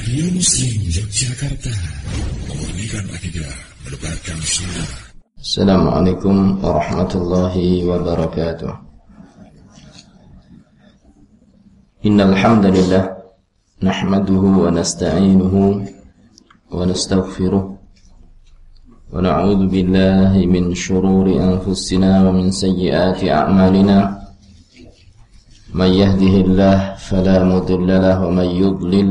Radio Muslim Yogyakarta Memurnikan akidah Menebarkan sunnah Assalamualaikum warahmatullahi wabarakatuh Innal hamdalillah nahmaduhu wa nasta'inuhu wa nastaghfiruh wa na'udzu billahi min shururi anfusina wa min sayyiati a'malina من يهده الله فلا مضل له ومن يضلل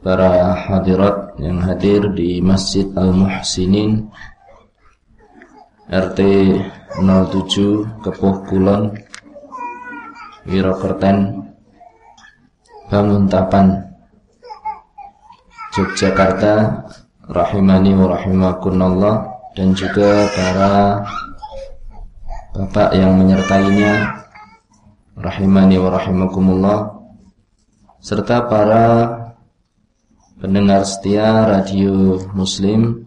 para hadirat yang hadir di Masjid Al-Muhsinin RT 07 Kepuh Kulon Wirokerten Banguntapan Yogyakarta rahimani wa rahimakunallah dan juga para bapak yang menyertainya rahimani wa rahimakumullah serta para pendengar setia radio Muslim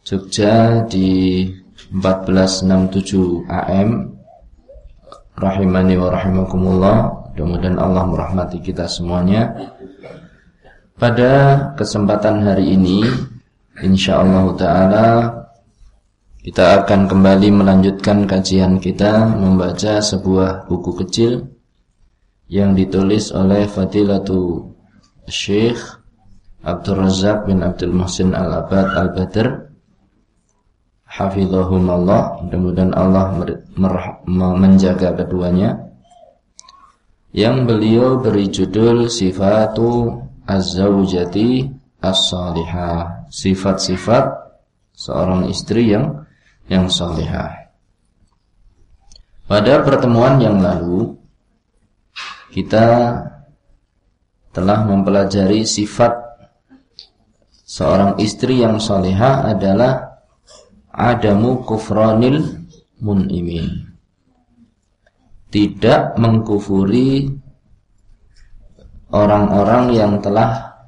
Jogja di 1467 AM rahimani wa rahimakumullah. Mudah-mudahan Allah merahmati kita semuanya. Pada kesempatan hari ini insyaallah taala kita akan kembali melanjutkan kajian kita membaca sebuah buku kecil yang ditulis oleh Fadilatu Syekh Abdul Razak bin Abdul Muhsin Al-Abad Al-Badr. Hafizahumullah. Mudah-mudahan Allah menjaga keduanya. Yang beliau beri judul Sifatu Az-Zawjati As-Salihah. Sifat-sifat seorang istri yang yang salihah. Pada pertemuan yang lalu kita telah mempelajari sifat seorang istri yang salihah adalah adamu kufranil munimin. Tidak mengkufuri orang-orang yang telah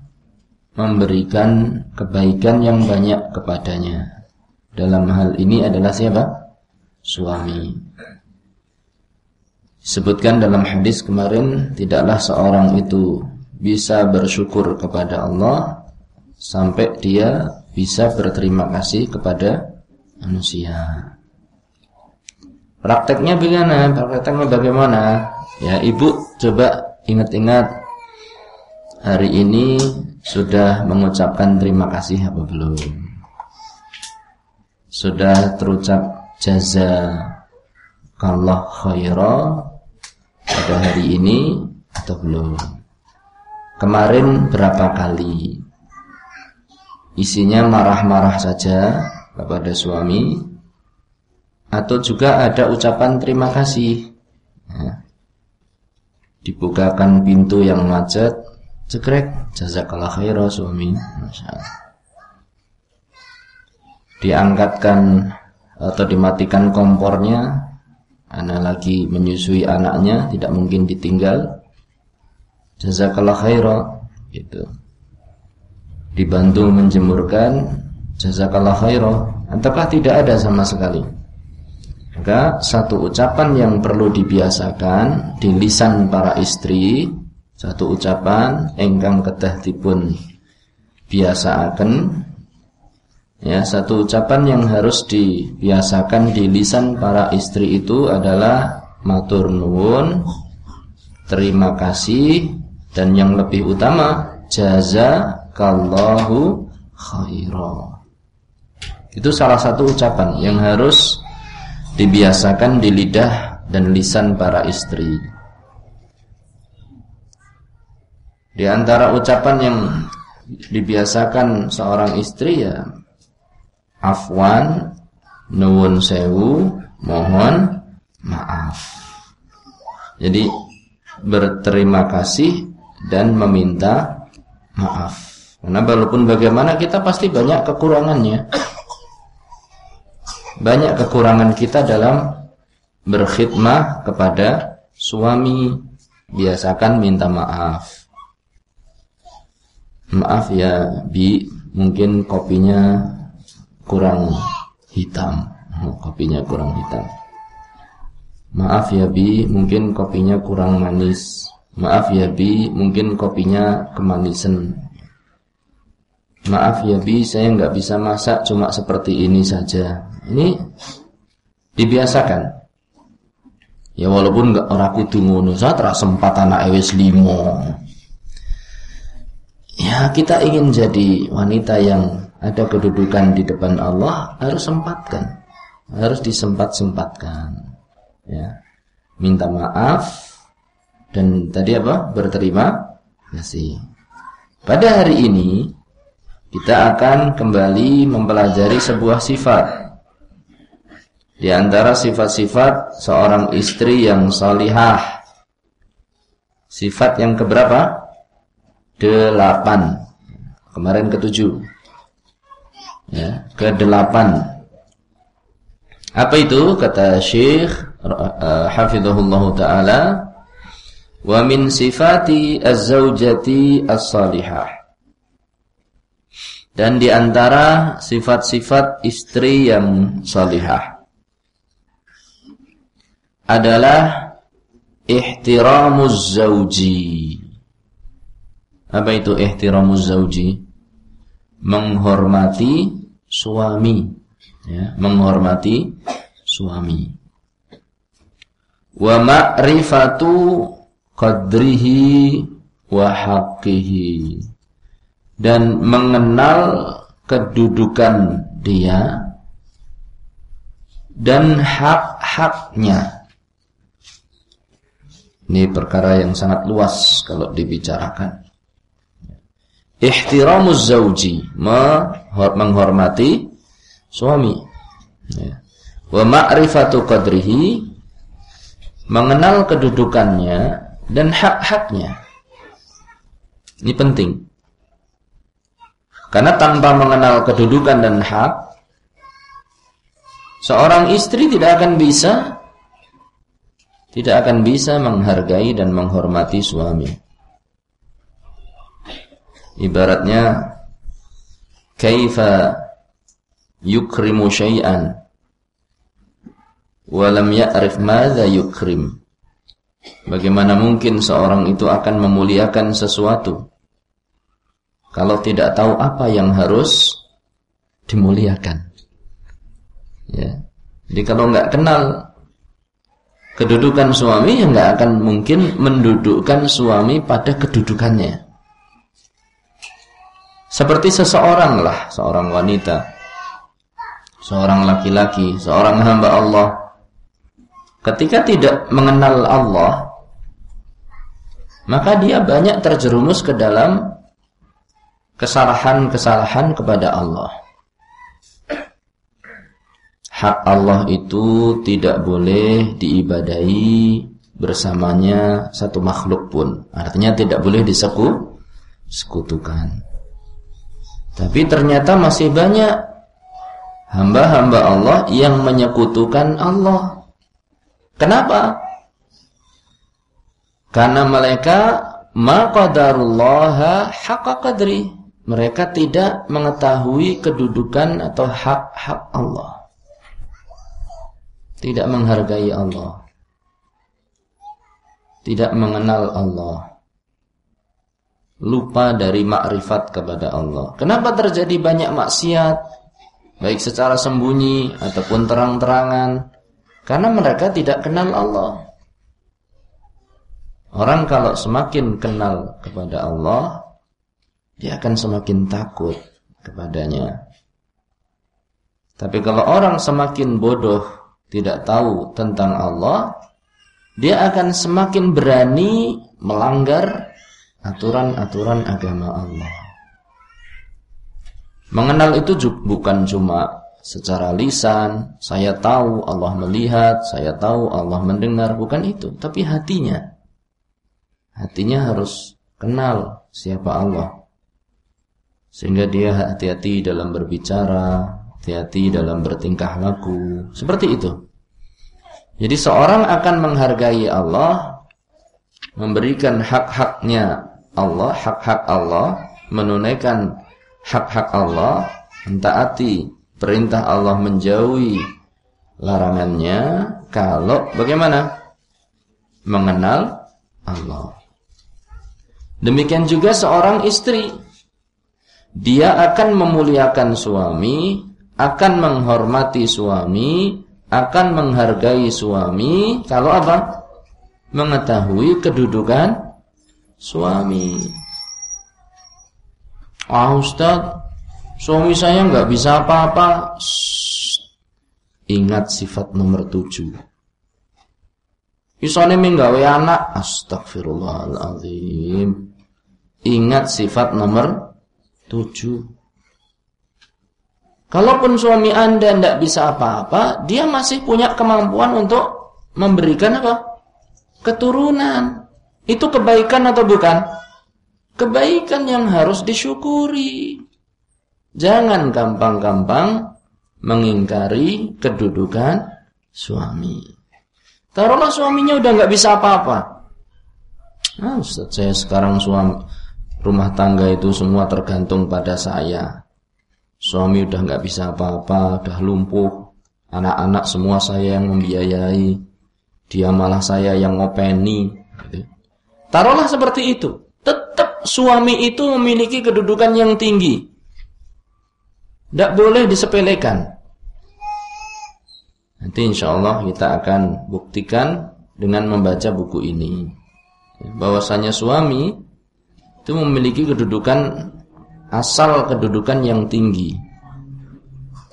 memberikan kebaikan yang banyak kepadanya. Dalam hal ini adalah siapa? Suami. Sebutkan dalam hadis kemarin tidaklah seorang itu bisa bersyukur kepada Allah sampai dia bisa berterima kasih kepada manusia. Prakteknya bagaimana? Prakteknya bagaimana? Ya, Ibu coba ingat-ingat hari ini sudah mengucapkan terima kasih apa belum? sudah terucap jaza kalau khaira pada hari ini atau belum? Kemarin berapa kali? Isinya marah-marah saja kepada suami atau juga ada ucapan terima kasih. Ya. Dibukakan pintu yang macet, cekrek, jazakallah khairah suami. Diangkatkan atau dimatikan kompornya anak lagi menyusui anaknya tidak mungkin ditinggal jazakallah khairah gitu. Dibantu menjemurkan jazakallah khairah ataukah tidak ada sama sekali. Maka satu ucapan yang perlu dibiasakan di lisan para istri satu ucapan engkang kedah dipun biasaaken Ya, satu ucapan yang harus dibiasakan di lisan para istri itu adalah matur nuwun, terima kasih dan yang lebih utama jazakallahu khaira. Itu salah satu ucapan yang harus dibiasakan di lidah dan lisan para istri. Di antara ucapan yang dibiasakan seorang istri ya afwan, nuwun sewu, mohon maaf. Jadi berterima kasih dan meminta maaf. Karena walaupun bagaimana kita pasti banyak kekurangannya. Banyak kekurangan kita dalam berkhidmah kepada suami. Biasakan minta maaf. Maaf ya, Bi, mungkin kopinya kurang hitam. Kopinya kurang hitam. Maaf ya Bi, mungkin kopinya kurang manis. Maaf ya Bi, mungkin kopinya kemanisan. Maaf ya Bi, saya nggak bisa masak cuma seperti ini saja. Ini dibiasakan. Ya walaupun nggak orang kudu ngono, saya terasa sempat anak ewes limo. Ya kita ingin jadi wanita yang ada kedudukan di depan Allah harus sempatkan, harus disempat-sempatkan ya minta maaf dan tadi apa? Berterima kasih. Pada hari ini kita akan kembali mempelajari sebuah sifat. Di antara sifat-sifat seorang istri yang salihah. Sifat yang keberapa? Delapan. Kemarin ketujuh. Ya ke delapan apa itu? Kata Syekh uh, hafizahullahu taala wa min sifati az-zaujati as-salihah. Dan di antara sifat-sifat istri yang salihah adalah ihtiramuz zauji apa itu ihtiramuz zauji menghormati suami ya menghormati suami. Wa ma'rifatu qadrihi wa haqqihi. Dan mengenal kedudukan dia dan hak-haknya. Ini perkara yang sangat luas kalau dibicarakan. Ihtiramuz zauji menghormati suami. Ya. wa ma'rifatu qadrihi mengenal kedudukannya dan hak-haknya. Ini penting. Karena tanpa mengenal kedudukan dan hak, seorang istri tidak akan bisa tidak akan bisa menghargai dan menghormati suami. Ibaratnya kaifa yukrimu syai'an walam ya'rif madza yukrim. Bagaimana mungkin seorang itu akan memuliakan sesuatu kalau tidak tahu apa yang harus dimuliakan? Ya. Jadi kalau nggak kenal kedudukan suami, ya nggak akan mungkin mendudukkan suami pada kedudukannya. Seperti seseorang lah, seorang wanita, seorang laki-laki, seorang hamba Allah Ketika tidak mengenal Allah, maka dia banyak terjerumus ke dalam kesalahan-kesalahan kepada Allah. Hak Allah itu tidak boleh diibadahi bersamanya satu makhluk pun. Artinya tidak boleh diseku sekutukan. Tapi ternyata masih banyak hamba-hamba Allah yang menyekutukan Allah. Kenapa? Karena mereka maqadarullaha haqqa qadri. Mereka tidak mengetahui kedudukan atau hak-hak Allah. Tidak menghargai Allah. Tidak mengenal Allah. Lupa dari makrifat kepada Allah. Kenapa terjadi banyak maksiat? Baik secara sembunyi ataupun terang-terangan karena mereka tidak kenal Allah. Orang kalau semakin kenal kepada Allah, dia akan semakin takut kepadanya. Tapi kalau orang semakin bodoh, tidak tahu tentang Allah, dia akan semakin berani melanggar aturan-aturan agama Allah. Mengenal itu bukan cuma secara lisan, saya tahu Allah melihat, saya tahu Allah mendengar, bukan itu, tapi hatinya. Hatinya harus kenal siapa Allah. Sehingga dia hati-hati dalam berbicara, hati-hati dalam bertingkah laku, seperti itu. Jadi seorang akan menghargai Allah, memberikan hak-haknya Allah, hak-hak Allah, menunaikan hak-hak Allah, mentaati perintah Allah menjauhi larangannya kalau bagaimana? Mengenal Allah. Demikian juga seorang istri. Dia akan memuliakan suami, akan menghormati suami, akan menghargai suami kalau apa? Mengetahui kedudukan suami. Ah Ustaz, suami saya nggak bisa apa-apa. Ingat sifat nomor tujuh. Isone menggawe anak, astagfirullahaladzim. Ingat sifat nomor tujuh. Kalaupun suami anda tidak bisa apa-apa, dia masih punya kemampuan untuk memberikan apa? Keturunan. Itu kebaikan atau bukan? Kebaikan yang harus disyukuri. Jangan gampang-gampang mengingkari kedudukan suami. Taruhlah suaminya udah nggak bisa apa-apa. Nah, Ustaz, saya sekarang suami rumah tangga itu semua tergantung pada saya. Suami udah nggak bisa apa-apa, udah lumpuh. Anak-anak semua saya yang membiayai. Dia malah saya yang ngopeni. Taruhlah seperti itu suami itu memiliki kedudukan yang tinggi. Tidak boleh disepelekan. Nanti insya Allah kita akan buktikan dengan membaca buku ini. Bahwasanya suami itu memiliki kedudukan asal kedudukan yang tinggi.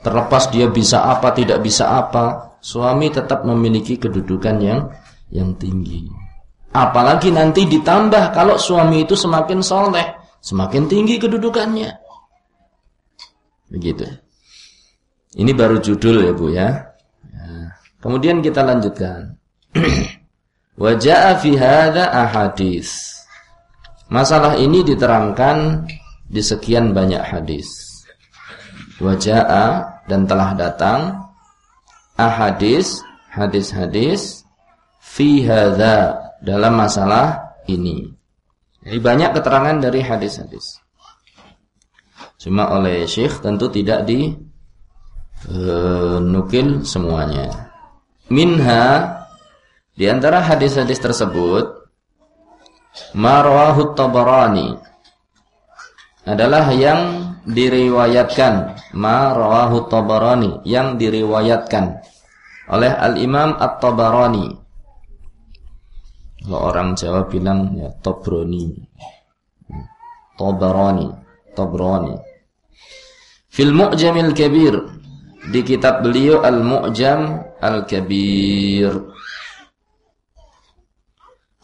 Terlepas dia bisa apa tidak bisa apa, suami tetap memiliki kedudukan yang yang tinggi. Apalagi nanti ditambah kalau suami itu semakin soleh, semakin tinggi kedudukannya. Begitu. Ini baru judul ya Bu ya. ya. Kemudian kita lanjutkan. Wajah fi hadza ahadis. Masalah ini diterangkan di sekian banyak hadis. Wajah dan telah datang ahadis, hadis-hadis fi hadza dalam masalah ini. Jadi banyak keterangan dari hadis-hadis. Cuma oleh Syekh tentu tidak di uh, nukil semuanya. Minha di antara hadis-hadis tersebut marwahu tabarani adalah yang diriwayatkan marwahu tabarani yang diriwayatkan oleh al-Imam At-Tabarani kalau orang Jawa bilang ya Tobroni. Tobaroni, Tobroni. Fil Mu'jamil Kabir di kitab beliau Al-Mu'jam Al-Kabir.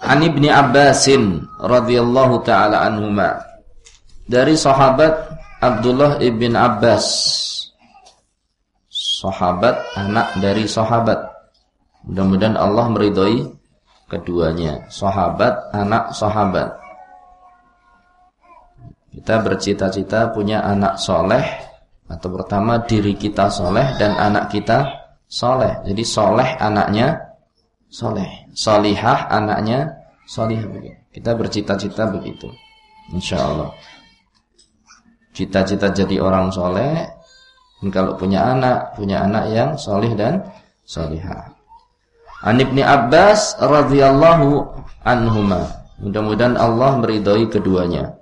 An Ibni Abbasin radhiyallahu taala anhuma. Dari sahabat Abdullah ibn Abbas. Sahabat anak dari sahabat. Mudah-mudahan Allah meridhoi keduanya sahabat anak sahabat kita bercita-cita punya anak soleh atau pertama diri kita soleh dan anak kita soleh. Jadi soleh anaknya soleh. Solihah anaknya solih kita bercita-cita begitu. Insya Allah cita-cita jadi orang soleh dan kalau punya anak punya anak yang solih dan solihah. An Ibni Abbas radhiyallahu anhuma. Mudah-mudahan Allah meridhai keduanya.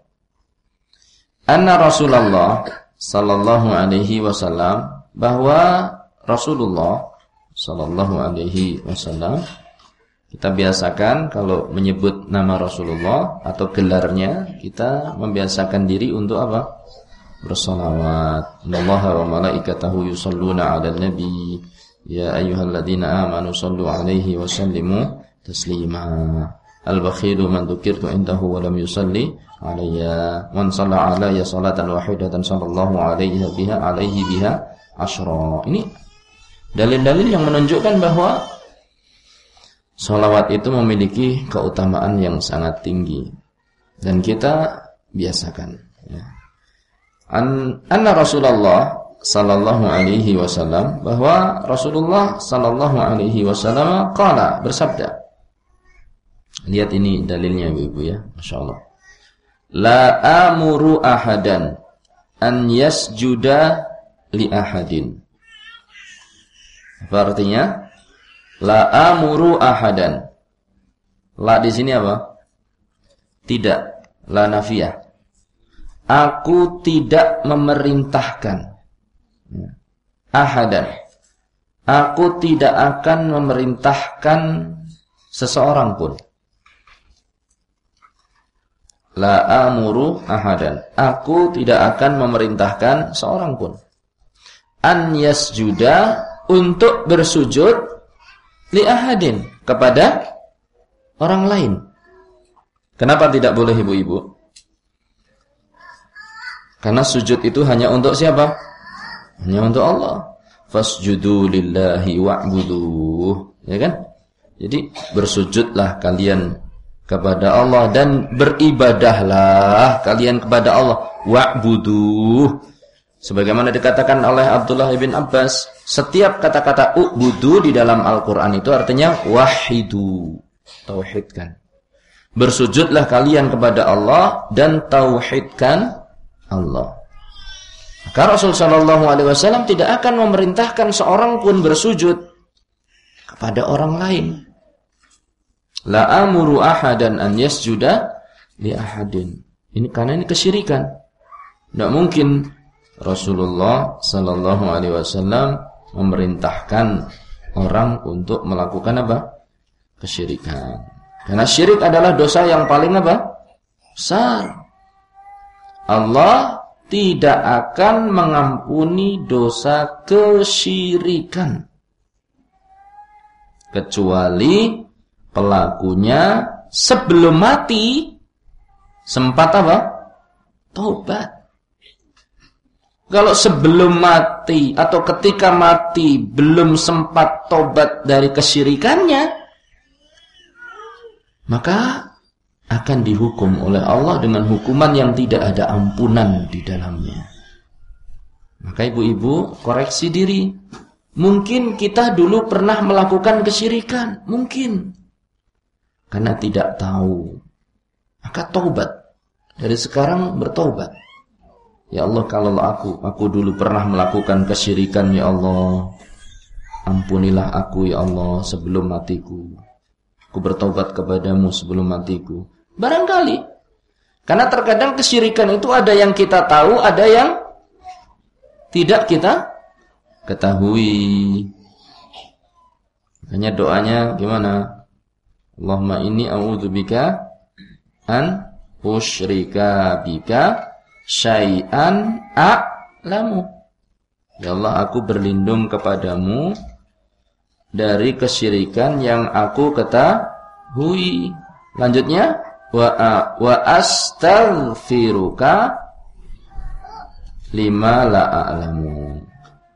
Anna Rasulullah sallallahu alaihi wasallam bahwa Rasulullah sallallahu alaihi wasallam kita biasakan kalau menyebut nama Rasulullah atau gelarnya kita membiasakan diri untuk apa? bersalawat. Innallaha wa malaikatahu yusalluna 'alan nabi. Ya ayyuhalladzina amanu sallu 'alaihi wa sallimu. Al-bakhilu man dzukirtu indahu wa lam yusalli alayya. Man shalla alayya salatan wahidatan sallallahu alaihi biha alaihi biha asyra. Ini dalil-dalil yang menunjukkan bahwa salawat itu memiliki keutamaan yang sangat tinggi dan kita biasakan ya. An anna Rasulullah sallallahu alaihi wasallam bahwa Rasulullah sallallahu alaihi wasallam qala bersabda Lihat ini dalilnya Ibu ya, Masya Allah. La amuru ahadan an yasjuda li ahadin. Apa artinya? La amuru ahadan. La di sini apa? Tidak. La nafiyah. Aku tidak memerintahkan. Ya. Ahadan. Aku tidak akan memerintahkan seseorang pun. La amuru ahadan. Aku tidak akan memerintahkan seorang pun. An yasjuda untuk bersujud li ahadin kepada orang lain. Kenapa tidak boleh ibu-ibu? Karena sujud itu hanya untuk siapa? Hanya untuk Allah. Fasjudu lillahi wa'budu. Ya kan? Jadi bersujudlah kalian kepada Allah dan beribadahlah kalian kepada Allah. Wa'budu. Sebagaimana dikatakan oleh Abdullah bin Abbas setiap kata-kata ubudu di dalam Al-Qur'an itu artinya wahidu tauhidkan. Bersujudlah kalian kepada Allah dan tauhidkan Allah. Maka Rasul sallallahu alaihi wasallam tidak akan memerintahkan seorang pun bersujud kepada orang lain La amuru ahadan an yasjuda li ahadin. Ini karena ini kesyirikan. Tidak mungkin Rasulullah sallallahu alaihi wasallam memerintahkan orang untuk melakukan apa? Kesyirikan. Karena syirik adalah dosa yang paling apa? Besar. Allah tidak akan mengampuni dosa kesyirikan kecuali pelakunya sebelum mati sempat apa? Taubat. Kalau sebelum mati atau ketika mati belum sempat tobat dari kesyirikannya, maka akan dihukum oleh Allah dengan hukuman yang tidak ada ampunan di dalamnya. Maka ibu-ibu koreksi diri. Mungkin kita dulu pernah melakukan kesyirikan, mungkin karena tidak tahu. Maka taubat. Dari sekarang bertaubat. Ya Allah kalau aku aku dulu pernah melakukan kesyirikan ya Allah. Ampunilah aku ya Allah sebelum matiku. Aku bertobat kepadamu sebelum matiku. Barangkali. Karena terkadang kesyirikan itu ada yang kita tahu, ada yang tidak kita ketahui. Makanya doanya gimana? Allahumma inni a'udzubika an usyrika bika syai'an a'lamu. Ya Allah, aku berlindung kepadamu dari kesyirikan yang aku ketahui. Lanjutnya, wa wa astaghfiruka lima la a'lamu.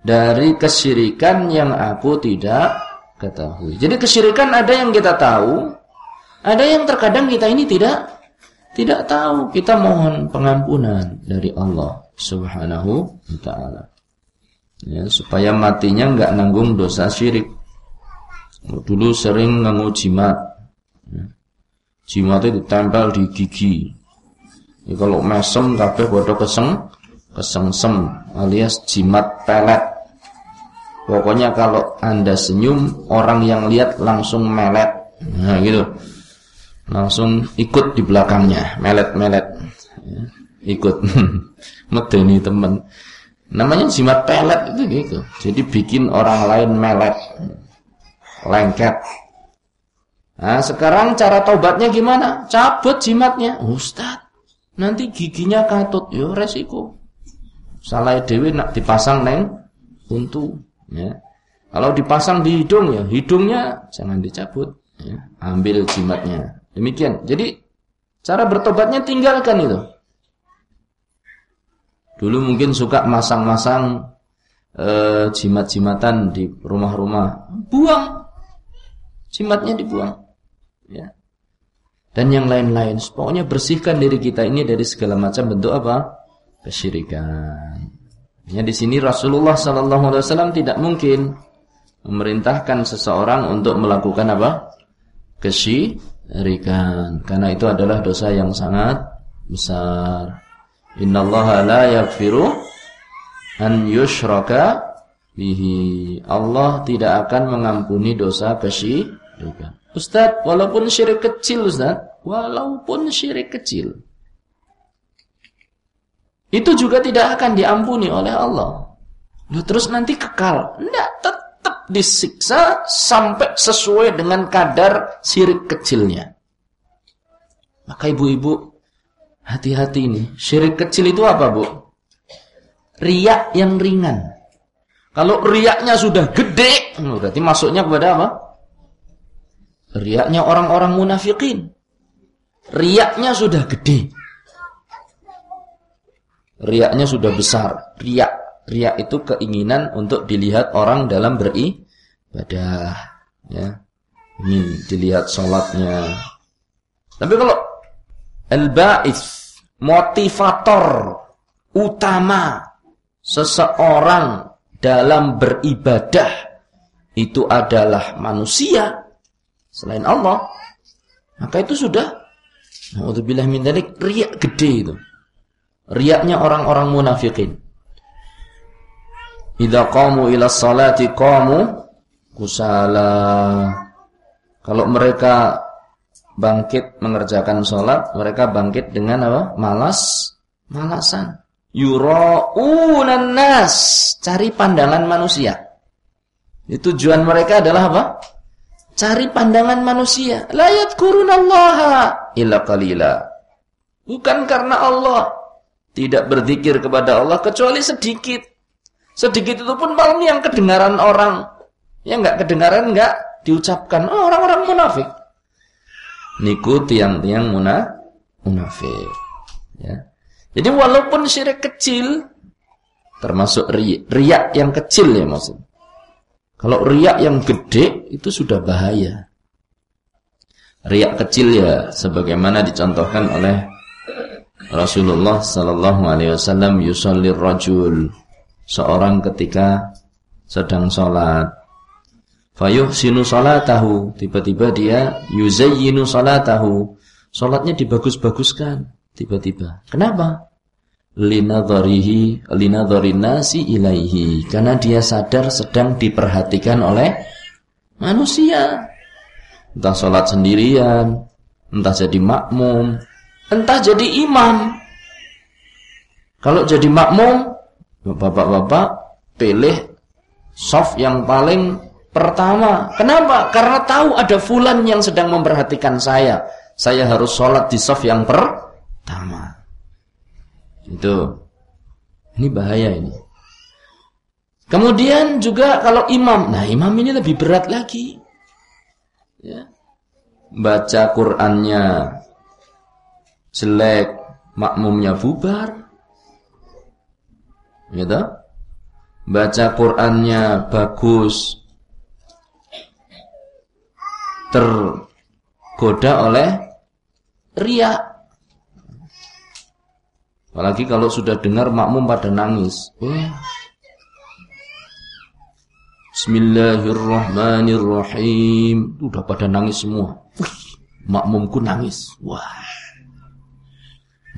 Dari kesyirikan yang aku tidak ketahui. Jadi kesyirikan ada yang kita tahu, ada yang terkadang kita ini tidak tidak tahu. Kita mohon pengampunan dari Allah Subhanahu wa taala. Ya, supaya matinya nggak nanggung dosa syirik. Dulu sering nganggu jimat. Ya. Jimat itu ditempel di gigi. Ya, kalau mesem kabeh bodoh keseng kesengsem alias jimat pelet Pokoknya kalau Anda senyum, orang yang lihat langsung melet. Nah, gitu. Langsung ikut di belakangnya, melet-melet. Ya, ikut. Medeni teman. Namanya jimat pelet itu gitu. Jadi bikin orang lain melet. Lengket. Nah, sekarang cara tobatnya gimana? Cabut jimatnya. Ustaz, nanti giginya katut. Yo resiko. Salah dewi nak dipasang neng untu. Ya. Kalau dipasang di hidung ya, hidungnya jangan dicabut. Ya. Ambil jimatnya. Demikian. Jadi cara bertobatnya tinggalkan itu. Dulu mungkin suka masang-masang uh, jimat-jimatan di rumah-rumah. Buang. Jimatnya dibuang. Ya. Dan yang lain-lain. Pokoknya bersihkan diri kita ini dari segala macam bentuk apa? Kesyirikan. Ya di sini Rasulullah sallallahu alaihi wasallam tidak mungkin memerintahkan seseorang untuk melakukan apa? Kesyirikan. Karena itu adalah dosa yang sangat besar. Innallaha la yaghfiru an yushraka bihi. Allah tidak akan mengampuni dosa kesyirikan. Ustaz, walaupun syirik kecil Ustaz, walaupun syirik kecil. Itu juga tidak akan diampuni oleh Allah. Loh, terus nanti kekal. Tidak, tetap disiksa sampai sesuai dengan kadar syirik kecilnya. Maka ibu-ibu, hati-hati ini. Syirik kecil itu apa bu? riak yang ringan. Kalau riaknya sudah gede, berarti masuknya kepada apa? Riaknya orang-orang munafikin. Riaknya sudah gede. Riaknya sudah besar. Riak. Riak itu keinginan untuk dilihat orang dalam beribadah. Ya. Ingin dilihat sholatnya. Tapi kalau al-ba'is, motivator utama seseorang dalam beribadah itu adalah manusia selain Allah, maka itu sudah naudzubillah min dzalik riak gede itu. Riaknya orang-orang munafikin. Idza qamu ila salati qamu kusala. Kalau mereka bangkit mengerjakan sholat, mereka bangkit dengan apa? Malas, malasan yura'unan nas, cari pandangan manusia. Itu tujuan mereka adalah apa? Cari pandangan manusia. La yadhkurunallaha illa qalila. Bukan karena Allah tidak berzikir kepada Allah kecuali sedikit. Sedikit itu pun malam yang kedengaran orang. Yang enggak kedengaran enggak diucapkan oh, orang-orang munafik. Niku tiang-tiang munafik. Ya. Jadi walaupun syirik kecil termasuk riak, riak yang kecil ya maksud. Kalau riak yang gede itu sudah bahaya. Riak kecil ya sebagaimana dicontohkan oleh Rasulullah sallallahu alaihi wasallam yusallir rajul seorang ketika sedang salat fayuhsinu salatahu tiba-tiba dia yuzayyinu salatahu salatnya dibagus-baguskan tiba-tiba. Kenapa? Linadharihi linadharin nasi ilaihi karena dia sadar sedang diperhatikan oleh manusia. Entah sholat sendirian, entah jadi makmum, entah jadi imam. Kalau jadi makmum, bapak-bapak pilih soft yang paling pertama. Kenapa? Karena tahu ada fulan yang sedang memperhatikan saya. Saya harus sholat di soft yang per pertama. Itu. Ini bahaya ini. Kemudian juga kalau imam, nah imam ini lebih berat lagi. Ya. Baca Qur'annya jelek, makmumnya bubar. Gitu. Baca Qur'annya bagus, tergoda oleh riak. Apalagi kalau sudah dengar makmum pada nangis. Bismillahirrahmanirrahim. Udah pada nangis semua. makmumku nangis. Wah.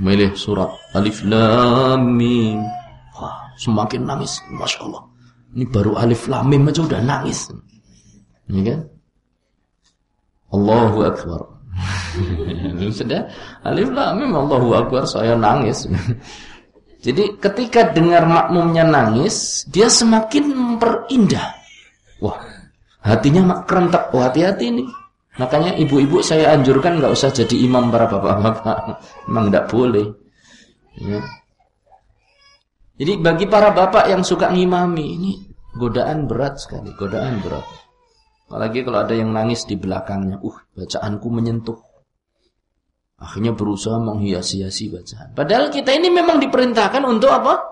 Milih surat Alif Lam Mim. Wah, semakin nangis. Masya Allah. Ini baru Alif Lam Mim aja udah nangis. Ini kan? Allahu Akbar. Sudah alif lam mim Allahu akbar saya nangis. Jadi ketika dengar makmumnya nangis, dia semakin memperindah. Wah, hatinya mak kerentak. Wah, hati-hati ini. Makanya ibu-ibu saya anjurkan nggak usah jadi imam para bapak-bapak. Memang nggak boleh. Ya. Jadi bagi para bapak yang suka ngimami ini godaan berat sekali, godaan berat. Apalagi kalau ada yang nangis di belakangnya, uh bacaanku menyentuh. Akhirnya berusaha menghiasi-hiasi bacaan. Padahal kita ini memang diperintahkan untuk apa?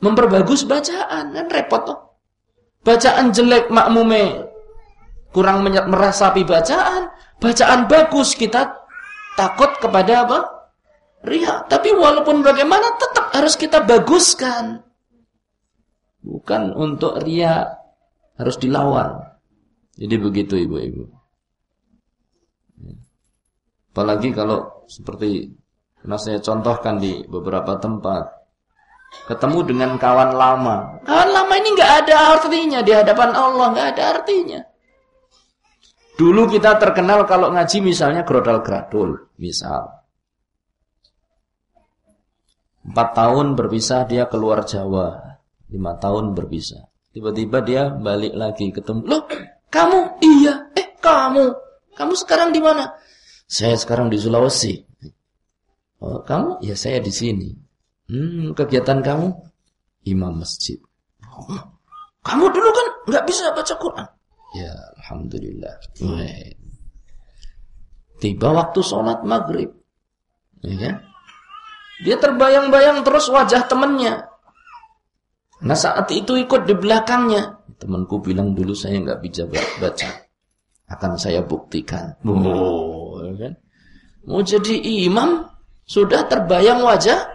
Memperbagus bacaan, kan repot toh. Bacaan jelek makmume kurang merasapi bacaan, bacaan bagus kita takut kepada apa? Ria. Tapi walaupun bagaimana tetap harus kita baguskan. Bukan untuk ria harus dilawan. Jadi begitu ibu-ibu. Apalagi kalau seperti pernah saya contohkan di beberapa tempat. Ketemu dengan kawan lama. Kawan lama ini nggak ada artinya di hadapan Allah, nggak ada artinya. Dulu kita terkenal kalau ngaji misalnya grodal gradul, misal. Empat tahun berpisah dia keluar Jawa. Lima tahun berpisah. Tiba-tiba dia balik lagi ketemu. Loh, kamu? Iya. Eh, kamu? Kamu sekarang di mana? Saya sekarang di Sulawesi. Oh, kamu? Ya saya di sini. Hmm, kegiatan kamu? Imam masjid. Kamu dulu kan nggak bisa baca Quran. Ya, alhamdulillah. Tiba waktu sholat maghrib. Ya kan? Dia terbayang-bayang terus wajah temannya. Nah saat itu ikut di belakangnya. Temanku bilang dulu saya nggak bisa baca. Akan saya buktikan. Oh, ya kan? Mau jadi imam sudah terbayang wajah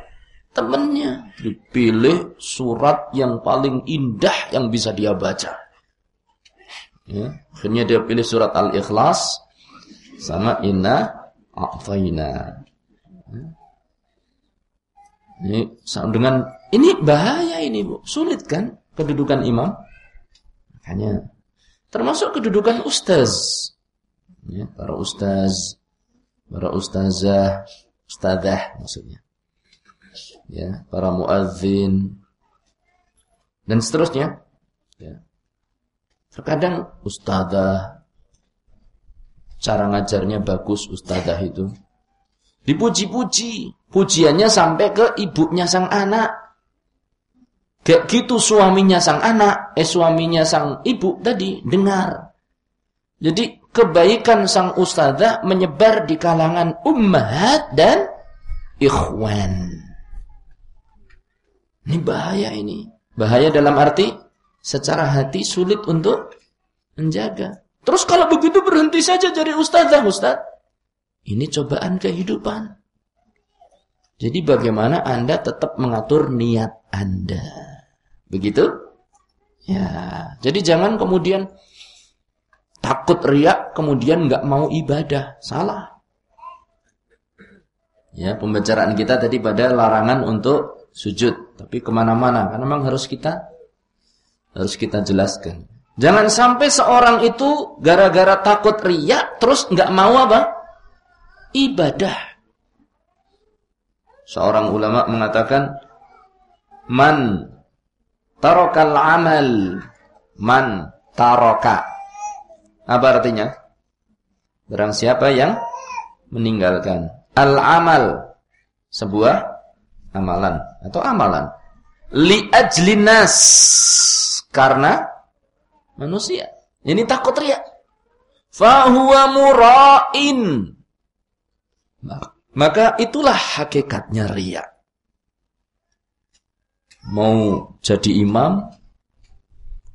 temannya. Dipilih surat yang paling indah yang bisa dia baca. Ya, akhirnya dia pilih surat Al-Ikhlas sama Inna A'tayna. Ya. Ini dengan ini bahaya ini Bu. Sulit kan kedudukan imam? Makanya termasuk kedudukan ustaz. Ya, para ustaz, para ustazah, ustazah maksudnya. Ya, para muadzin dan seterusnya. Ya. Terkadang ustazah cara ngajarnya bagus ustazah itu dipuji-puji Pujiannya sampai ke ibunya sang anak. Kayak gitu suaminya sang anak, eh suaminya sang ibu tadi dengar. Jadi kebaikan sang ustazah menyebar di kalangan ummahat dan ikhwan. Ini bahaya ini. Bahaya dalam arti secara hati sulit untuk menjaga. Terus kalau begitu berhenti saja jadi ustazah, ustaz. Ini cobaan kehidupan. Jadi bagaimana Anda tetap mengatur niat Anda. Begitu? Ya, jadi jangan kemudian takut riak kemudian nggak mau ibadah. Salah. Ya, pembicaraan kita tadi pada larangan untuk sujud, tapi ke mana-mana karena memang harus kita harus kita jelaskan. Jangan sampai seorang itu gara-gara takut riak terus nggak mau apa? Ibadah. Seorang ulama mengatakan man tarokal amal man taroka. Apa artinya? Barang siapa yang meninggalkan al amal sebuah amalan atau amalan li ajlinas karena manusia. Ini takut riak. Fahuwa mura'in. Maka itulah hakikatnya ria. Mau jadi imam,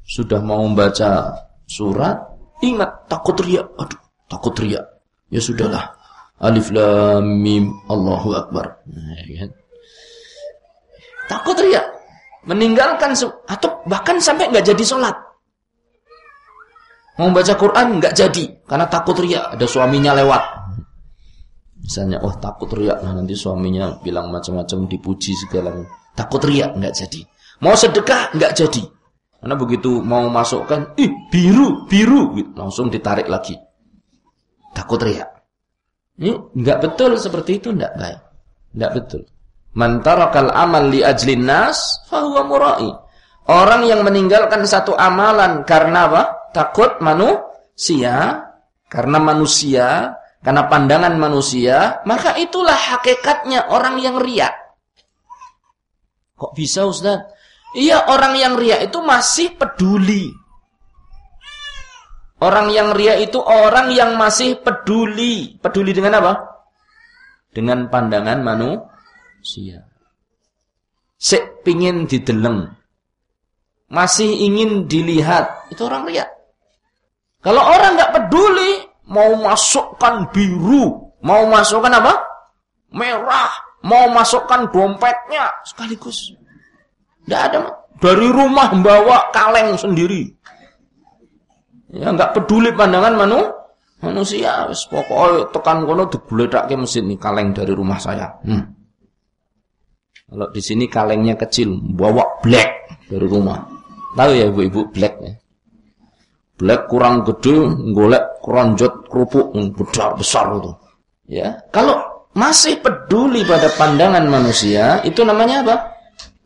sudah mau membaca surat, ingat takut ria. Aduh, takut ria. Ya sudahlah. Alif lam mim Allahu akbar. Nah, ya kan? Takut ria. Meninggalkan atau bahkan sampai nggak jadi sholat. Mau baca Quran nggak jadi karena takut ria ada suaminya lewat. Misalnya, oh takut riak, nah nanti suaminya bilang macam-macam dipuji segala. Takut riak, nggak jadi. Mau sedekah, nggak jadi. Karena begitu mau masukkan, ih biru, biru, gitu. langsung ditarik lagi. Takut riak. Ini nggak betul seperti itu, nggak baik. Nggak betul. Mantarakal amal li ajlin nas, fahuwa murai. Orang yang meninggalkan satu amalan karena apa? Takut manusia, karena manusia karena pandangan manusia, maka itulah hakikatnya orang yang riak. Kok bisa Ustaz? Iya, orang yang ria itu masih peduli. Orang yang ria itu orang yang masih peduli. Peduli dengan apa? Dengan pandangan manusia. Sek pingin dideleng. Masih ingin dilihat. Itu orang ria. Kalau orang nggak peduli, mau masukkan biru, mau masukkan apa? Merah, mau masukkan dompetnya sekaligus. Tidak ada. Dari rumah bawa kaleng sendiri. Ya nggak peduli pandangan manu, manusia. Wis pokoknya tekan kono digledakke mesin nih kaleng dari rumah saya. Hmm. Kalau di sini kalengnya kecil, bawa black dari rumah. Tahu ya ibu-ibu black ya. Black kurang gede, golek keronjot kerupuk besar besar itu. Ya, kalau masih peduli pada pandangan manusia, itu namanya apa?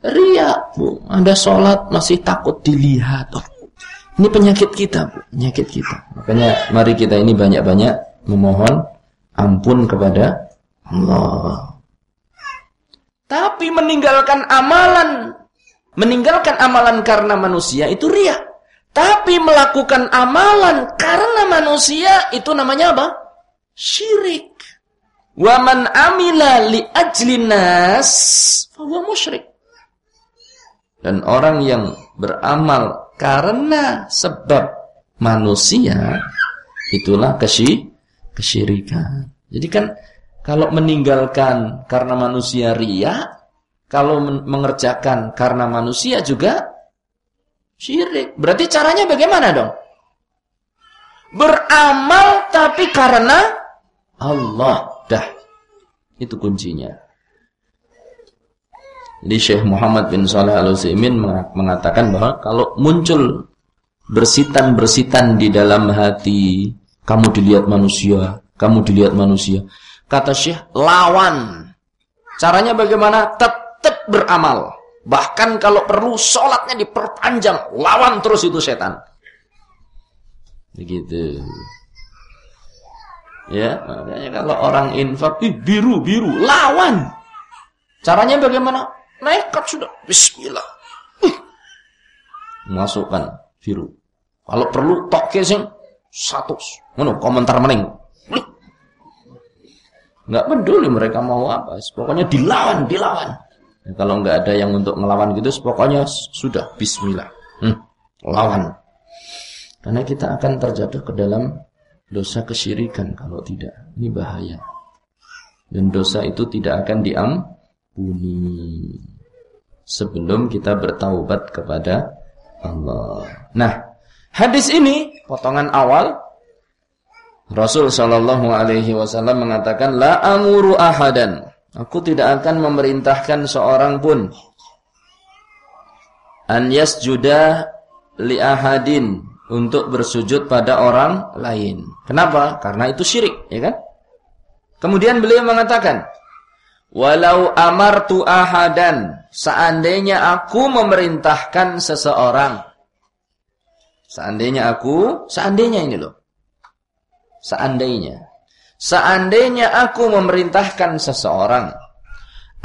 Ria, Bu. Anda sholat masih takut dilihat. Oh, ini penyakit kita, Bu. Penyakit kita. Makanya mari kita ini banyak-banyak memohon ampun kepada Allah. Tapi meninggalkan amalan, meninggalkan amalan karena manusia itu ria. Tapi melakukan amalan karena manusia itu namanya apa? Syirik. Wa man amila li ajli nas fahuwa musyrik. Dan orang yang beramal karena sebab manusia itulah kesy kesyirikan. Jadi kan kalau meninggalkan karena manusia ria, kalau mengerjakan karena manusia juga Syirik. Berarti caranya bagaimana dong? Beramal tapi karena Allah. Dah. Itu kuncinya. Jadi Syekh Muhammad bin Saleh Al-Utsaimin mengatakan bahwa kalau muncul bersitan-bersitan di dalam hati, kamu dilihat manusia, kamu dilihat manusia. Kata Syekh, lawan. Caranya bagaimana? Tetap beramal. Bahkan kalau perlu sholatnya diperpanjang, lawan terus itu setan. Begitu. Ya, makanya kalau orang infak, ih biru, biru, lawan. Caranya bagaimana? Nekat sudah. Bismillah. Masukkan biru. Kalau perlu tok sing satu. Komentar mening. Enggak peduli mereka mau apa. Pokoknya dilawan, dilawan. Ya, kalau nggak ada yang untuk melawan gitu, pokoknya sudah Bismillah, hmm, lawan. Karena kita akan terjatuh ke dalam dosa kesyirikan kalau tidak. Ini bahaya. Dan dosa itu tidak akan diampuni sebelum kita bertaubat kepada Allah. Nah, hadis ini potongan awal Rasul Shallallahu Alaihi Wasallam mengatakan la amuru ahadan Aku tidak akan memerintahkan seorang pun an yasjuda li ahadin untuk bersujud pada orang lain. Kenapa? Karena itu syirik, ya kan? Kemudian beliau mengatakan, "Walau amartu ahadan, seandainya aku memerintahkan seseorang." Seandainya aku, seandainya ini loh. Seandainya Seandainya aku memerintahkan seseorang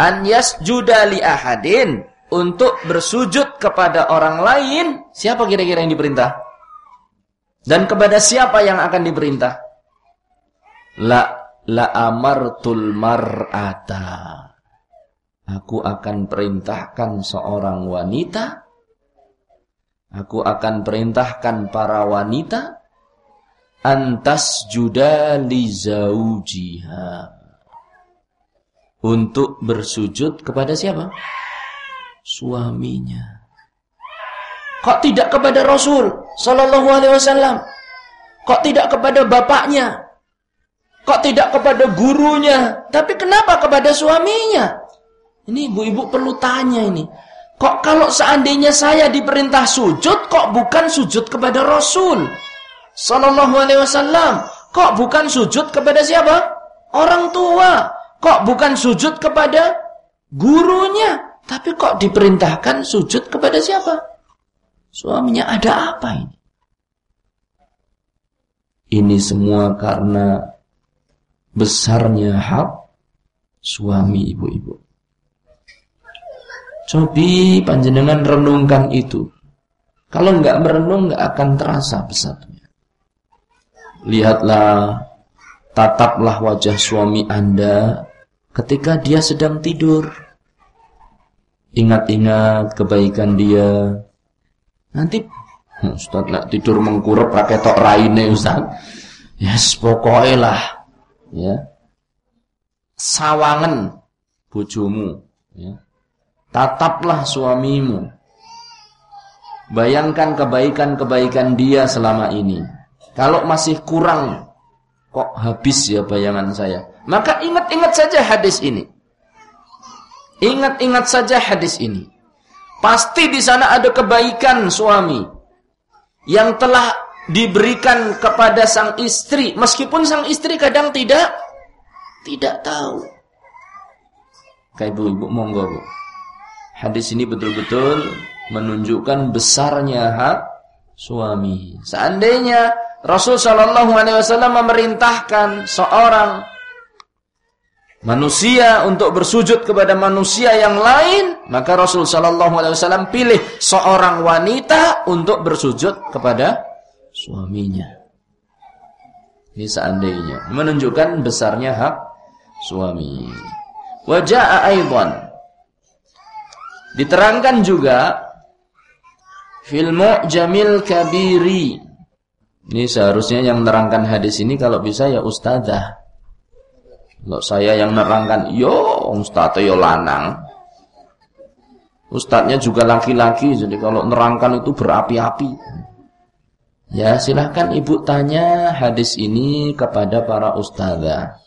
an yasjuda li ahadin untuk bersujud kepada orang lain, siapa kira-kira yang diperintah? Dan kepada siapa yang akan diperintah? La la amartul mar'ata. Aku akan perintahkan seorang wanita. Aku akan perintahkan para wanita antas juda li zaujiha untuk bersujud kepada siapa? Suaminya. Kok tidak kepada Rasul sallallahu alaihi wasallam? Kok tidak kepada bapaknya? Kok tidak kepada gurunya? Tapi kenapa kepada suaminya? Ini ibu-ibu perlu tanya ini. Kok kalau seandainya saya diperintah sujud, kok bukan sujud kepada Rasul? Sallallahu alaihi wasallam. Kok bukan sujud kepada siapa? Orang tua. Kok bukan sujud kepada gurunya? Tapi kok diperintahkan sujud kepada siapa? Suaminya ada apa ini? Ini semua karena besarnya hak suami ibu-ibu. Cobi panjenengan renungkan itu. Kalau nggak merenung nggak akan terasa besarnya. Lihatlah, tataplah wajah suami Anda ketika dia sedang tidur. Ingat-ingat kebaikan dia. Nanti hmm, Ustaz nak tidur mengkurep pakai tok raine Ustaz. Yes, pokoknya lah. Ya. Sawangan bojomu, ya. Tataplah suamimu. Bayangkan kebaikan-kebaikan dia selama ini. Kalau masih kurang, kok habis ya bayangan saya. Maka ingat-ingat saja hadis ini. Ingat-ingat saja hadis ini. Pasti di sana ada kebaikan suami yang telah diberikan kepada sang istri, meskipun sang istri kadang tidak tidak tahu. Kayak ibu-ibu monggo bu. Hadis ini betul-betul menunjukkan besarnya hak suami. Seandainya Rasul Shallallahu Alaihi Wasallam memerintahkan seorang manusia untuk bersujud kepada manusia yang lain, maka Rasul Shallallahu Alaihi Wasallam pilih seorang wanita untuk bersujud kepada suaminya. Ini seandainya menunjukkan besarnya hak suami. Wajah aidan Diterangkan juga fil Jamil kabiri. Ini seharusnya yang menerangkan hadis ini kalau bisa ya ustazah. Kalau saya yang menerangkan, yo ustazah yo lanang. Ustadznya juga laki-laki, jadi kalau menerangkan itu berapi-api. Ya silahkan ibu tanya hadis ini kepada para ustazah.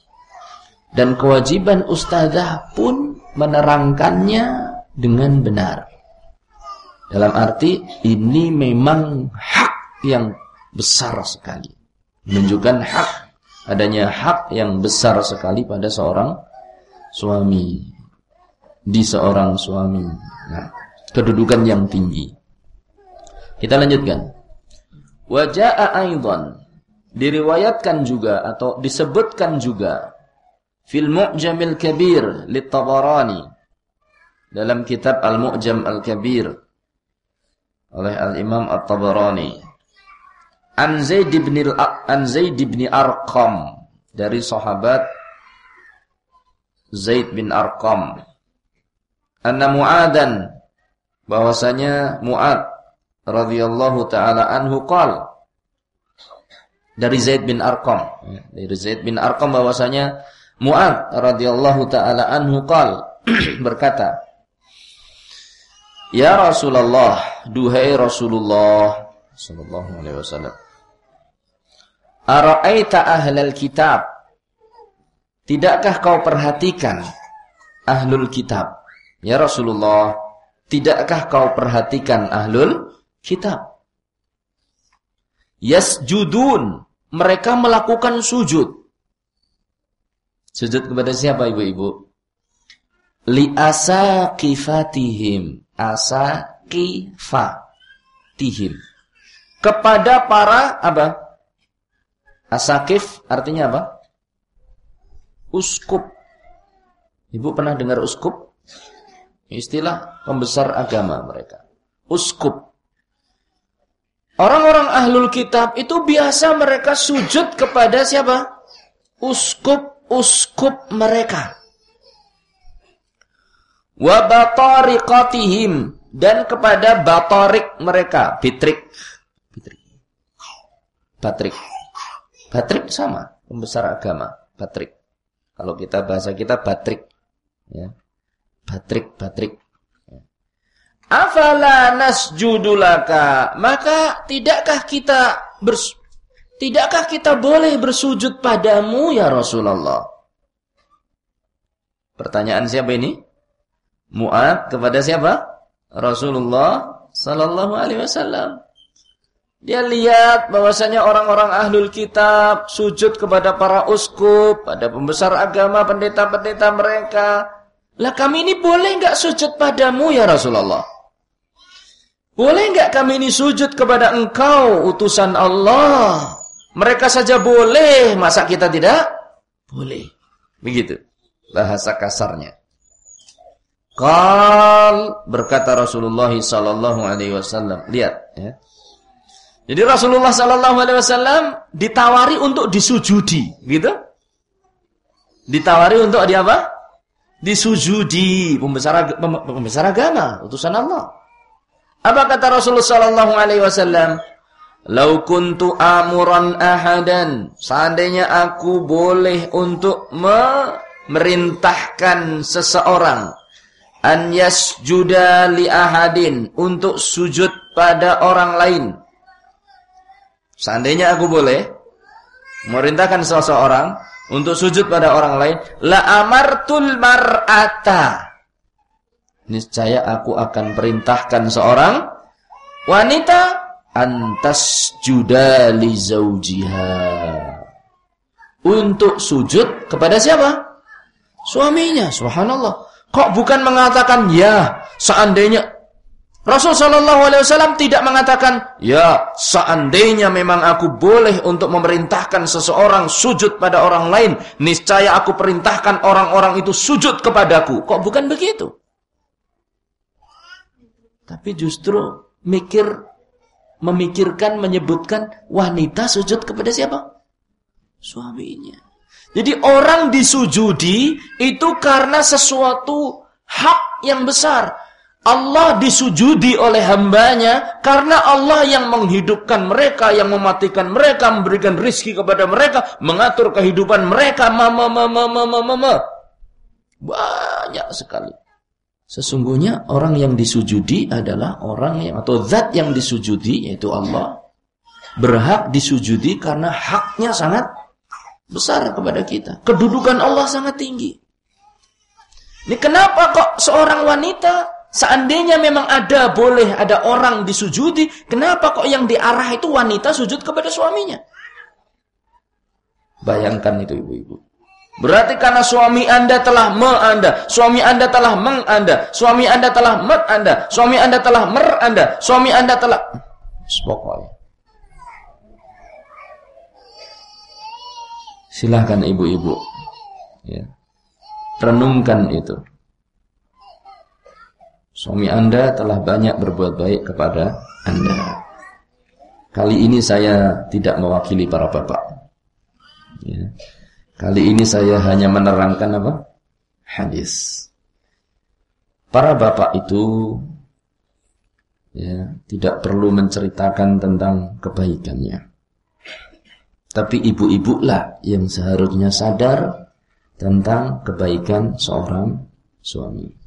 Dan kewajiban ustazah pun menerangkannya dengan benar. Dalam arti ini memang hak yang besar sekali. Menunjukkan hak adanya hak yang besar sekali pada seorang suami di seorang suami. Nah, kedudukan yang tinggi. Kita lanjutkan. Wajah aidan diriwayatkan juga atau disebutkan juga fil Mu'jamil Kabir li Tabarani dalam kitab Al-Mu'jam Al-Kabir oleh Al-Imam At-Tabarani An Zaid bin An Zaid bin Arqam. Dari sahabat Zaid bin Arqam. Anna Mu'adan bahwasanya Mu'ad radhiyallahu taala anhu qal. Dari Zaid bin Arqam. Dari Zaid bin Arqam bahwasanya Mu'ad radhiyallahu taala anhu qal. Berkata Ya Rasulullah, duhai Rasulullah. Sallallahu alaihi wasallam. Ara'aita ahlal kitab? Tidakkah kau perhatikan ahlul kitab? Ya Rasulullah, tidakkah kau perhatikan ahlul kitab? Yasjudun, mereka melakukan sujud. Sujud kepada siapa ibu-ibu? Li asaqifatihim asakifatihim kepada para apa? Asakif artinya apa? Uskup. Ibu pernah dengar uskup? Istilah pembesar agama mereka. Uskup. Orang-orang ahlul kitab itu biasa mereka sujud kepada siapa? Uskup-uskup mereka wa batariqatihim dan kepada batarik mereka bitrik bitrik batrik batrik sama pembesar agama batrik kalau kita bahasa kita batrik ya batrik batrik ya. afala nasjudulaka maka tidakkah kita bers tidakkah kita boleh bersujud padamu ya Rasulullah pertanyaan siapa ini Mu'ad kepada siapa? Rasulullah sallallahu alaihi wasallam. Dia lihat bahwasanya orang-orang ahlul kitab sujud kepada para uskup, pada pembesar agama, pendeta-pendeta mereka. Lah kami ini boleh enggak sujud padamu ya Rasulullah? Boleh enggak kami ini sujud kepada engkau utusan Allah? Mereka saja boleh, masa kita tidak? Boleh. Begitu bahasa kasarnya. Qal berkata Rasulullah sallallahu alaihi wasallam. Lihat ya. Jadi Rasulullah sallallahu alaihi wasallam ditawari untuk disujudi, gitu? Ditawari untuk di apa? Disujudi, pembesar pembesar agama, utusan Allah. Apa kata Rasulullah sallallahu alaihi wasallam? Lau kuntu amuran ahadan, seandainya aku boleh untuk memerintahkan seseorang an yasjuda li ahadin untuk sujud pada orang lain. Seandainya aku boleh merintahkan seseorang untuk sujud pada orang lain, la amartul mar'ata. Niscaya aku akan perintahkan seorang wanita antas juda li zaujiha. Untuk sujud kepada siapa? Suaminya, subhanallah. Kok bukan mengatakan ya seandainya Rasul Shallallahu Alaihi Wasallam tidak mengatakan ya seandainya memang aku boleh untuk memerintahkan seseorang sujud pada orang lain niscaya aku perintahkan orang-orang itu sujud kepadaku. Kok bukan begitu? Tapi justru mikir memikirkan menyebutkan wanita sujud kepada siapa? Suaminya. Jadi orang disujudi itu karena sesuatu hak yang besar. Allah disujudi oleh hambanya karena Allah yang menghidupkan mereka, yang mematikan mereka, memberikan rizki kepada mereka, mengatur kehidupan mereka. Mama, mama, mama, mama. Banyak sekali. Sesungguhnya orang yang disujudi adalah orang yang atau zat yang disujudi yaitu Allah berhak disujudi karena haknya sangat besar kepada kita. Kedudukan Allah sangat tinggi. Ini kenapa kok seorang wanita seandainya memang ada boleh ada orang disujudi, kenapa kok yang diarah itu wanita sujud kepada suaminya? Bayangkan itu ibu-ibu. Berarti karena suami anda telah me anda, suami anda telah meng anda, suami anda telah met anda, suami anda telah mer anda, suami anda telah... Pokoknya. Silahkan ibu-ibu. Ya. Renungkan itu. Suami Anda telah banyak berbuat baik kepada Anda. Kali ini saya tidak mewakili para bapak. Ya. Kali ini saya hanya menerangkan apa? Hadis. Para bapak itu ya, tidak perlu menceritakan tentang kebaikannya. Tapi ibu-ibu lah yang seharusnya sadar tentang kebaikan seorang suami.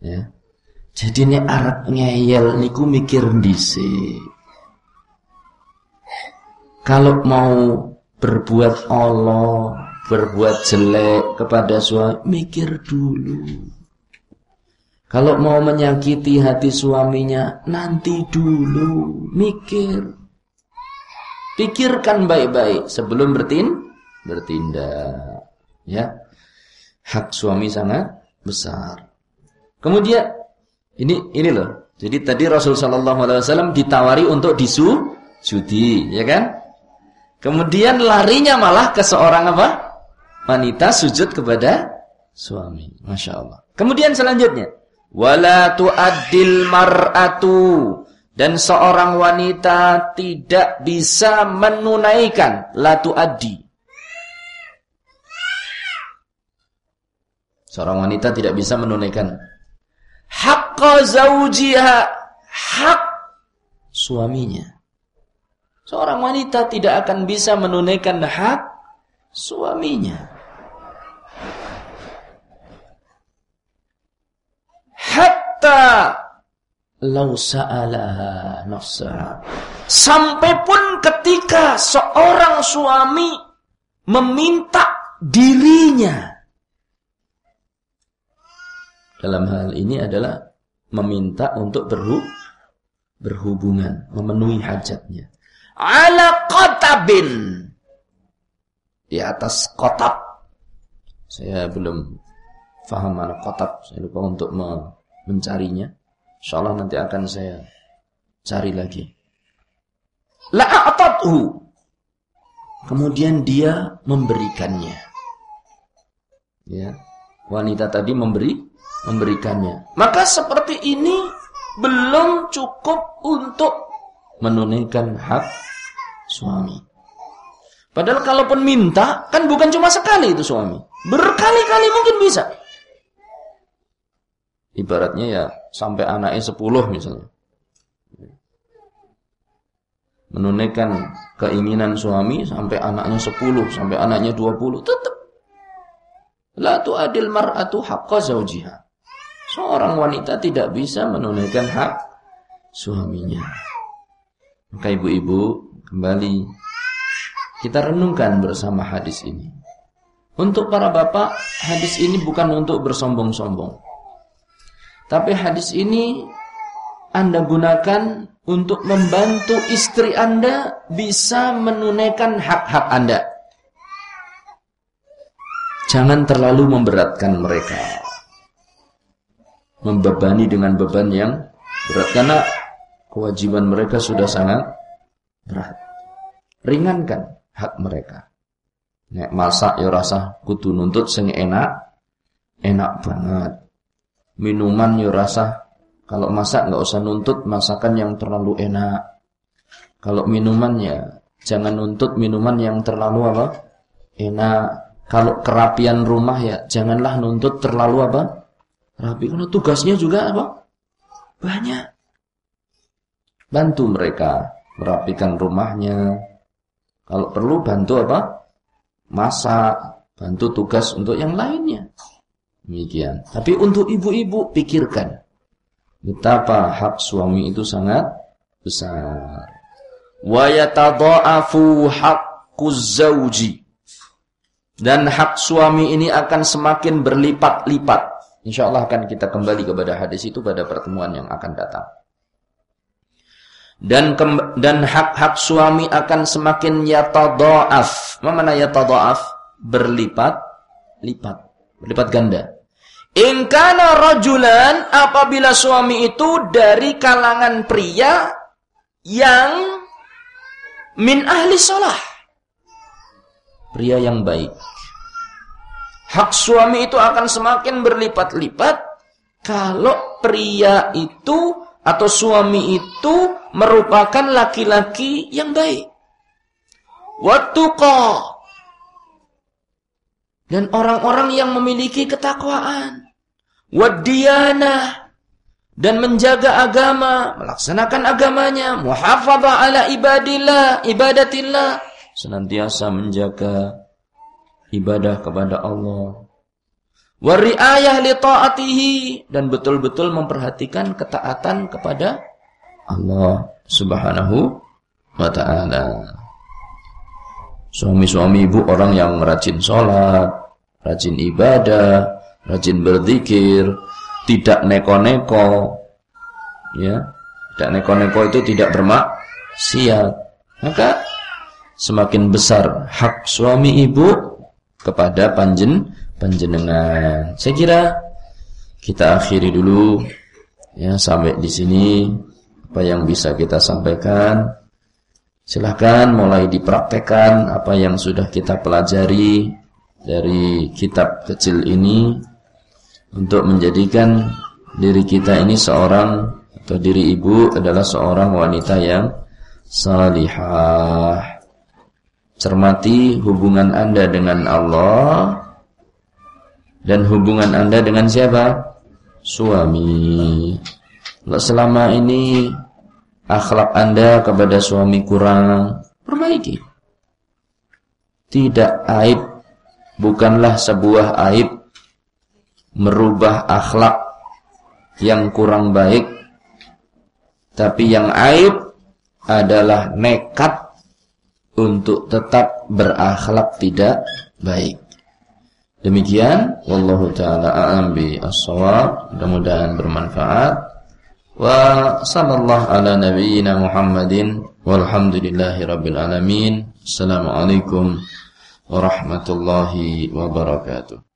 Ya. Jadi ini Arab ngeyel niku mikir disi. Kalau mau berbuat Allah, berbuat jelek kepada suami, mikir dulu. Kalau mau menyakiti hati suaminya, nanti dulu, mikir. Pikirkan baik-baik sebelum bertin bertindak. Ya. Hak suami sangat besar. Kemudian ini ini loh. Jadi tadi Rasul wasallam ditawari untuk disujudi, ya kan? Kemudian larinya malah ke seorang apa? Wanita sujud kepada suami. Masya Allah. Kemudian selanjutnya, wala tu'addil mar'atu dan seorang wanita tidak bisa menunaikan latu adi. Seorang wanita tidak bisa menunaikan hak zaujiha, hak suaminya. Seorang wanita tidak akan bisa menunaikan hak suaminya. Hatta lau sa'alaha nafsaha. Sampai pun ketika seorang suami meminta dirinya. Dalam hal ini adalah meminta untuk berhu berhubungan, memenuhi hajatnya. Ala qatabin. Di atas kotab. Saya belum faham mana kotab. Saya lupa untuk mencarinya. Insyaallah nanti akan saya cari lagi. La'atathu. Kemudian dia memberikannya. Ya. wanita tadi memberi memberikannya. Maka seperti ini belum cukup untuk menunaikan hak suami. Padahal kalaupun minta, kan bukan cuma sekali itu suami. Berkali-kali mungkin bisa. Ibaratnya ya sampai anaknya sepuluh misalnya. Menunaikan keinginan suami sampai anaknya sepuluh, sampai anaknya dua puluh, tetap. La tu'adil mar'atu haqqa zawjiha. Seorang wanita tidak bisa menunaikan hak suaminya. Maka ibu-ibu kembali kita renungkan bersama hadis ini. Untuk para bapak, hadis ini bukan untuk bersombong-sombong. Tapi hadis ini Anda gunakan untuk membantu istri Anda bisa menunaikan hak-hak Anda. Jangan terlalu memberatkan mereka. Membebani dengan beban yang berat. Karena kewajiban mereka sudah sangat berat. Ringankan hak mereka. Nek masak ya rasa kudu nuntut sing enak, enak banget. Minuman ya rasa kalau masak nggak usah nuntut masakan yang terlalu enak. Kalau minumannya jangan nuntut minuman yang terlalu apa? Enak. Kalau kerapian rumah ya janganlah nuntut terlalu apa? Rapi karena tugasnya juga apa? Banyak. Bantu mereka merapikan rumahnya, kalau perlu bantu apa? Masak, bantu tugas untuk yang lainnya. Demikian. Tapi untuk ibu-ibu pikirkan betapa hak suami itu sangat besar. Wa yatadha'afu haqquz zauji. Dan hak suami ini akan semakin berlipat-lipat. Insyaallah akan kita kembali kepada hadis itu pada pertemuan yang akan datang dan dan hak-hak suami akan semakin yatadhaaf. Apa makna yatadhaaf? Berlipat lipat, berlipat ganda. In kana rajulan apabila suami itu dari kalangan pria yang min ahli salah. Pria yang baik. Hak suami itu akan semakin berlipat-lipat kalau pria itu atau suami itu merupakan laki-laki yang baik. Wattuqa. Dan orang-orang yang memiliki ketakwaan. Waddiyanah. Dan menjaga agama, melaksanakan agamanya, muhafadzah ala ibadillah, ibadatillah, senantiasa menjaga ibadah kepada Allah, Wari'ayah li ta'atihi dan betul-betul memperhatikan ketaatan kepada Allah Subhanahu wa taala. Suami-suami ibu orang yang rajin sholat, rajin ibadah, rajin berzikir, tidak neko-neko, ya, tidak neko-neko itu tidak bermaksiat. Maka semakin besar hak suami ibu kepada panjen panjenengan. Saya kira kita akhiri dulu ya sampai di sini apa yang bisa kita sampaikan. Silahkan mulai dipraktekkan apa yang sudah kita pelajari dari kitab kecil ini untuk menjadikan diri kita ini seorang atau diri ibu adalah seorang wanita yang salihah. Cermati hubungan Anda dengan Allah dan hubungan Anda dengan siapa? Suami. Kalau selama ini akhlak Anda kepada suami kurang, perbaiki. Tidak aib, bukanlah sebuah aib merubah akhlak yang kurang baik. Tapi yang aib adalah nekat untuk tetap berakhlak tidak baik. Demikian wallahu taala a'lam bi as-shawab. Mudah-mudahan bermanfaat. Wa sallallahu ala nabiyyina Muhammadin walhamdulillahi rabbil alamin. Assalamualaikum warahmatullahi wabarakatuh.